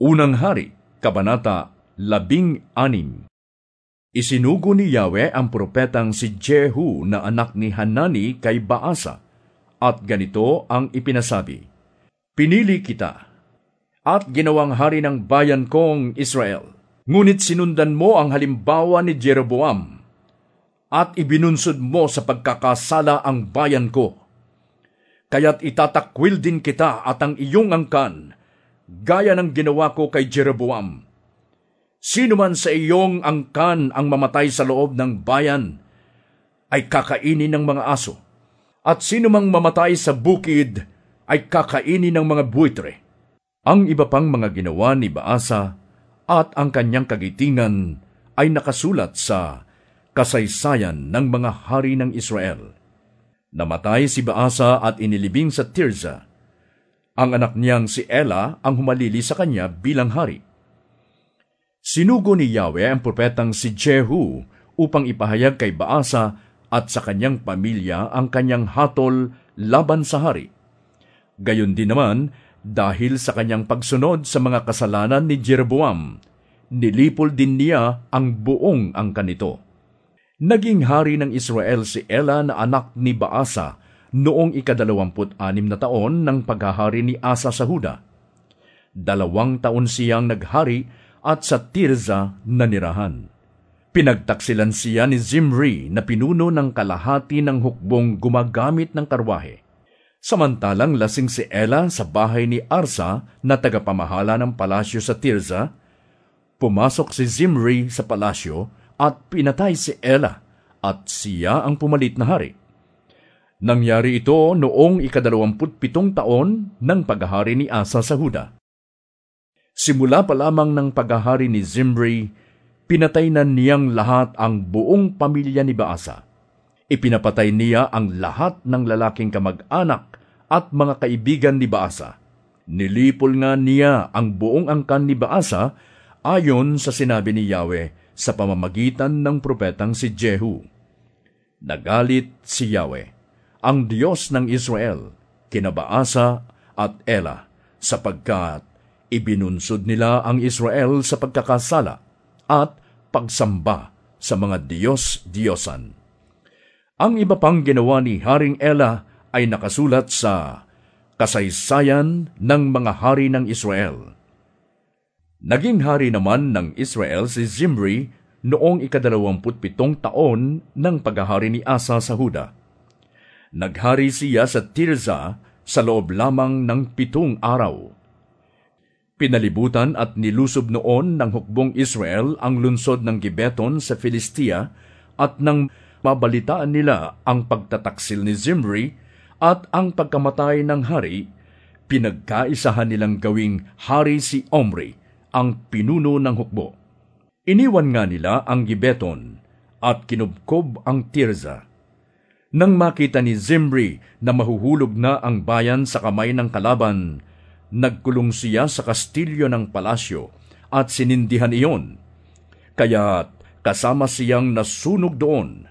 Unang Hari, Kabanata 16 Isinugo ni Yahweh ang propetang si Jehu na anak ni Hanani kay Baasa, at ganito ang ipinasabi, Pinili kita, at ginawang hari ng bayan kong Israel. Ngunit sinundan mo ang halimbawa ni Jeroboam, at ibinunsod mo sa pagkakasala ang bayan ko. Kaya't itatakwil din kita at ang iyong angkan, gaya ng ginawa ko kay Jeroboam. Sino man sa iyong angkan ang mamatay sa loob ng bayan, ay kakainin ng mga aso. At sino mang mamatay sa bukid, ay kakainin ng mga buitre. Ang iba pang mga ginawa ni Baasa at ang kanyang kagitingan ay nakasulat sa kasaysayan ng mga hari ng Israel. Namatay si Baasa at inilibing sa Tirza. Ang anak niyang si Ela ang humalili sa kanya bilang hari. Sinugo ni Yahweh ang propetang si Jehu upang ipahayag kay Baasa at sa kanyang pamilya ang kanyang hatol laban sa hari. Gayon din naman, dahil sa kanyang pagsunod sa mga kasalanan ni Jeroboam, nilipol din niya ang buong angkan nito. Naging hari ng Israel si Ela na anak ni Baasa noong ikadalawamput-anim na taon ng paghahari ni Asa sa Huda. Dalawang taon siyang naghari at sa Tirza nanirahan. Pinagtaksilan siya ni Zimri na pinuno ng kalahati ng hukbong gumagamit ng karwahe. Samantalang lasing si Ela sa bahay ni Arsa na tagapamahala ng palasyo sa Tirza, pumasok si Zimri sa palasyo at pinatay si Ela at siya ang pumalit na hari. Nangyari ito noong ikadalawamput pitong taon ng paghahari ni Asa sa Huda. Simula pa lamang ng paghahari ni Zimri, pinatay na niyang lahat ang buong pamilya ni Baasa. Ipinapatay niya ang lahat ng lalaking kamag-anak at mga kaibigan ni Baasa. Nilipol nga niya ang buong angkan ni Baasa ayon sa sinabi ni Yahweh sa pamamagitan ng propetang si Jehu. Nagalit si Yahweh, ang Diyos ng Israel, kinabaasa at Ela, sapagkat ibinunsod nila ang Israel sa pagkakasala at pagsamba sa mga Diyos-Diyosan. Ang iba pang ginawa ni Haring Ela ay nakasulat sa Kasaysayan ng mga Hari ng Israel Naging hari naman ng Israel si Zimri noong ikadalawamput pitong taon ng paghahari ni Asa sa Huda. Naghari siya sa Tirza sa loob lamang ng pitong araw. Pinalibutan at nilusob noon ng hukbong Israel ang lunsod ng Gibeton sa Filistia at nang mabalitaan nila ang pagtataksil ni Zimri at ang pagkamatay ng hari, pinagkaisahan nilang gawing hari si Omri ang pinuno ng hukbo. Iniwan nga nila ang Gibeton at kinubkob ang Tirza. Nang makita ni Zimri na mahuhulog na ang bayan sa kamay ng kalaban, nagkulong siya sa kastilyo ng palasyo at sinindihan iyon. Kaya kasama siyang nasunog doon.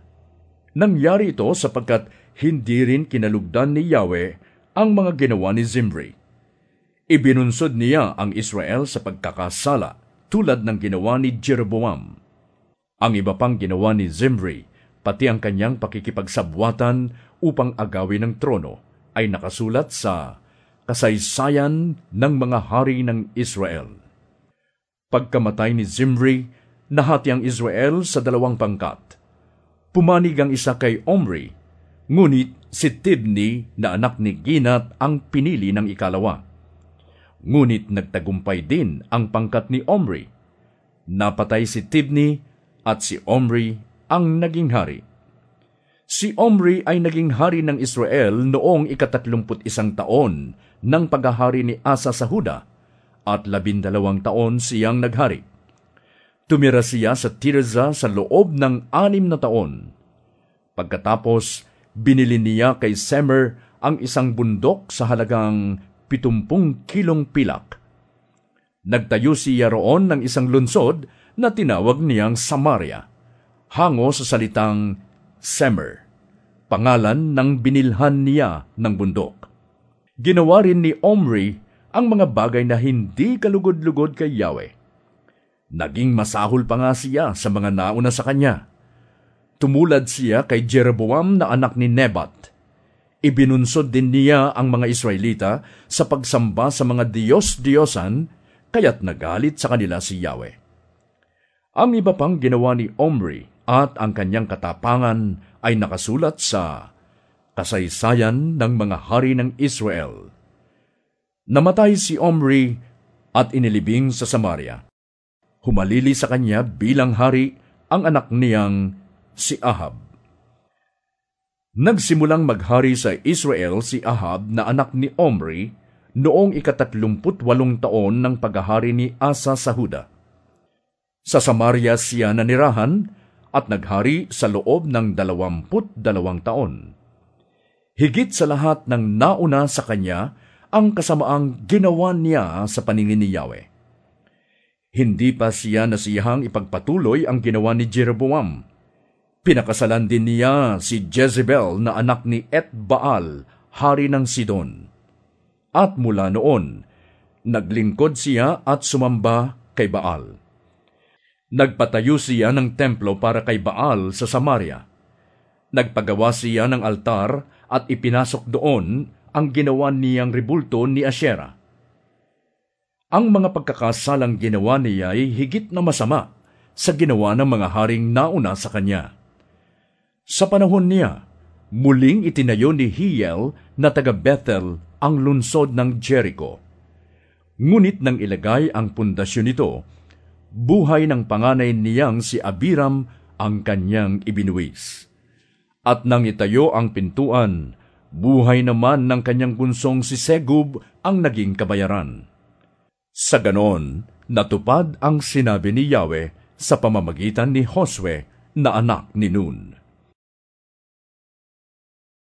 Nangyari ito sapagkat hindi rin kinalugdan ni Yahweh ang mga ginawa ni Zimri. Ibinunsod niya ang Israel sa pagkakasala tulad ng ginawa ni Jeroboam. Ang iba pang ginawa ni Zimri, pati ang kanyang pakikipagsabwatan upang agawin ng trono, ay nakasulat sa kasaysayan ng mga hari ng Israel. Pagkamatay ni Zimri, nahati ang Israel sa dalawang pangkat. Pumanig ang isa kay Omri, ngunit si Tibni na anak ni Ginat ang pinili ng ikalawa. Ngunit nagtagumpay din ang pangkat ni Omri. Napatay si Tibni at si Omri ang naging hari. Si Omri ay naging hari ng Israel noong ikatatlumput isang taon ng paghahari ni Asa sa Huda at labindalawang taon siyang naghari. Tumira siya sa Tirza sa loob ng anim na taon. Pagkatapos, binili niya kay Semer ang isang bundok sa halagang pitumpung kilong pilak. Nagtayo siya roon ng isang lunsod na tinawag niyang Samaria, hango sa salitang Semer, pangalan ng binilhan niya ng bundok. Ginawa rin ni Omri ang mga bagay na hindi kalugod-lugod kay Yahweh. Naging masahol pa nga siya sa mga nauna sa kanya. Tumulad siya kay Jeroboam na anak ni Nebat. Ibinunsod din niya ang mga Israelita sa pagsamba sa mga Diyos-Diyosan, kaya't nagalit sa kanila si Yahweh. Ang iba pang ginawa ni Omri at ang kanyang katapangan ay nakasulat sa kasaysayan ng mga hari ng Israel. Namatay si Omri at inilibing sa Samaria. Humalili sa kanya bilang hari ang anak niyang si Ahab. Nagsimulang maghari sa Israel si Ahab na anak ni Omri noong ikatatlumput walong taon ng paghahari ni Asa sa Huda. Sa Samaria siya nanirahan at naghari sa loob ng dalawamput dalawang taon. Higit sa lahat ng nauna sa kanya ang kasamaang ginawa niya sa paningin ni Yahweh. Hindi pa siya nasiyahang ipagpatuloy ang ginawa ni Jeroboam. Pinakasalan din niya si Jezebel na anak ni Etbaal, hari ng Sidon. At mula noon, naglingkod siya at sumamba kay Baal. Nagpatayo siya ng templo para kay Baal sa Samaria. Nagpagawa siya ng altar at ipinasok doon ang ginawa niyang ribulto ni Asherah. Ang mga pagkakasalang ginawa niya ay higit na masama sa ginawa ng mga haring nauna sa kanya. Sa panahon niya, muling itinayo ni Hiel na taga Bethel ang lunsod ng Jericho. Ngunit nang ilagay ang pundasyon nito, buhay ng panganay niyang si Abiram ang kanyang ibinuwis. At nang itayo ang pintuan, buhay naman ng kanyang bunsong si Segub ang naging kabayaran. Sa ganon, natupad ang sinabi ni Yahweh sa pamamagitan ni Josue na anak ni Nun.